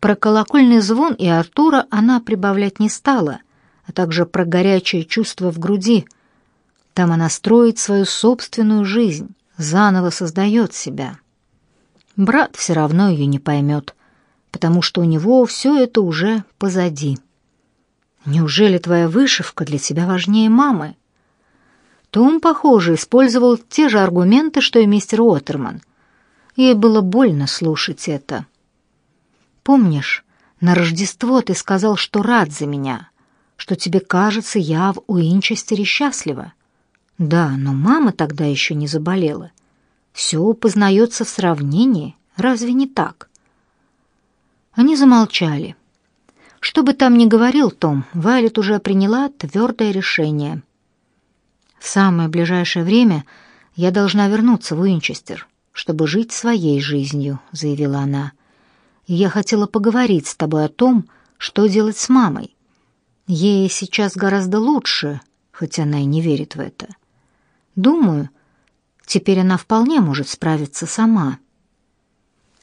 Про колокольный звон и Артура она прибавлять не стала, а также про горячее чувство в груди. Там она строит свою собственную жизнь, заново создает себя. Брат все равно ее не поймет, потому что у него все это уже позади. Неужели твоя вышивка для тебя важнее мамы? Том, похоже, использовал те же аргументы, что и мистер Уоттерман. Ей было больно слушать это. Помнишь, на Рождество ты сказал, что рад за меня, что тебе кажется, я в Уинчестере счастлива. Да, но мама тогда еще не заболела. Все познается в сравнении, разве не так? Они замолчали. Что бы там ни говорил Том, Вайлет уже приняла твердое решение. В самое ближайшее время я должна вернуться в Уинчестер, чтобы жить своей жизнью, заявила она. Я хотела поговорить с тобой о том, что делать с мамой. Ей сейчас гораздо лучше, хоть она и не верит в это. Думаю, теперь она вполне может справиться сама.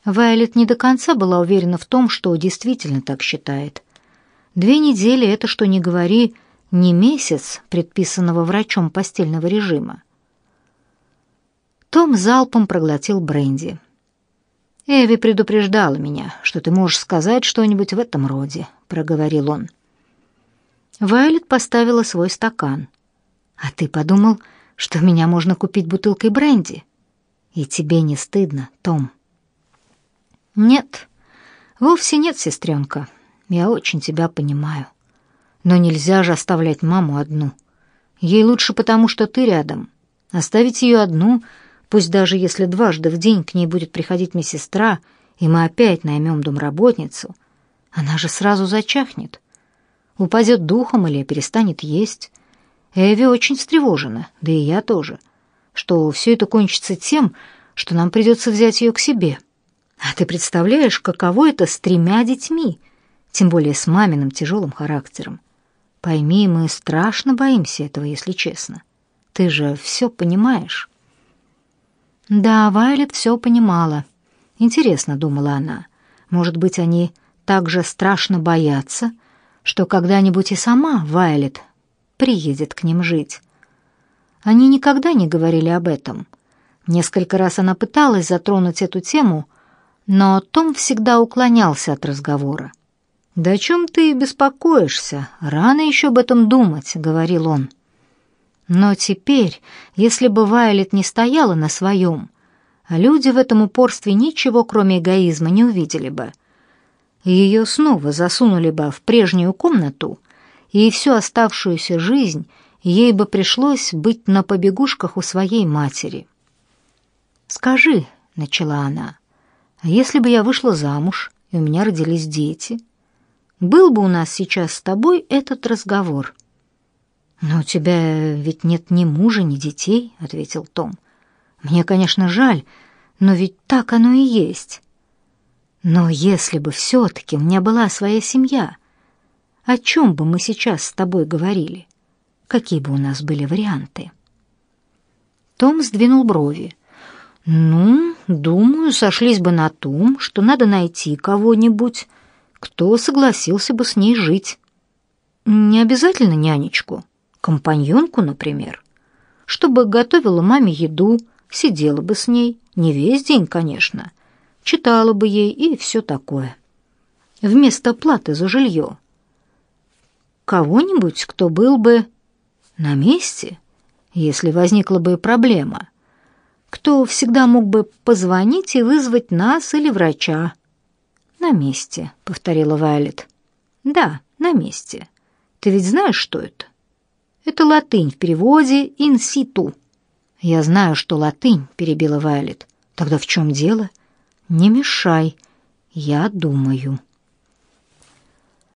Вайлет не до конца была уверена в том, что действительно так считает. Две недели — это, что не говори, не месяц предписанного врачом постельного режима. Том залпом проглотил бренди. «Эви предупреждала меня, что ты можешь сказать что-нибудь в этом роде», — проговорил он. Вайлет поставила свой стакан. «А ты подумал, что меня можно купить бутылкой бренди? И тебе не стыдно, Том?» «Нет, вовсе нет, сестренка. Я очень тебя понимаю. Но нельзя же оставлять маму одну. Ей лучше потому, что ты рядом. Оставить ее одну, пусть даже если дважды в день к ней будет приходить медсестра, и мы опять наймем домработницу, она же сразу зачахнет. Упадет духом или перестанет есть. Эви очень встревожена, да и я тоже, что все это кончится тем, что нам придется взять ее к себе». А ты представляешь, каково это с тремя детьми, тем более с маминым тяжелым характером. Пойми, мы страшно боимся этого, если честно. Ты же все понимаешь. Да, Вайлет все понимала. Интересно, думала она. Может быть, они так же страшно боятся, что когда-нибудь и сама Вайлет приедет к ним жить. Они никогда не говорили об этом. Несколько раз она пыталась затронуть эту тему, но Том всегда уклонялся от разговора. «Да о чем ты беспокоишься? Рано еще об этом думать», — говорил он. Но теперь, если бы Вайлет не стояла на своем, люди в этом упорстве ничего, кроме эгоизма, не увидели бы. Ее снова засунули бы в прежнюю комнату, и всю оставшуюся жизнь ей бы пришлось быть на побегушках у своей матери. «Скажи», — начала она, — если бы я вышла замуж, и у меня родились дети? Был бы у нас сейчас с тобой этот разговор. Но у тебя ведь нет ни мужа, ни детей, ответил Том. Мне, конечно, жаль, но ведь так оно и есть. Но если бы все таки у меня была своя семья, о чем бы мы сейчас с тобой говорили? Какие бы у нас были варианты? Том сдвинул брови. Ну, думаю, сошлись бы на том, что надо найти кого-нибудь, кто согласился бы с ней жить. Не обязательно нянечку, компаньонку, например, чтобы готовила маме еду, сидела бы с ней, не весь день, конечно, читала бы ей и все такое. Вместо платы за жилье. Кого-нибудь, кто был бы на месте, если возникла бы проблема — кто всегда мог бы позвонить и вызвать нас или врача. На месте, повторила Вайлет. Да, на месте. Ты ведь знаешь, что это? Это латынь в переводе in situ. Я знаю, что латынь, перебила Вайлет. Тогда в чем дело? Не мешай. Я думаю.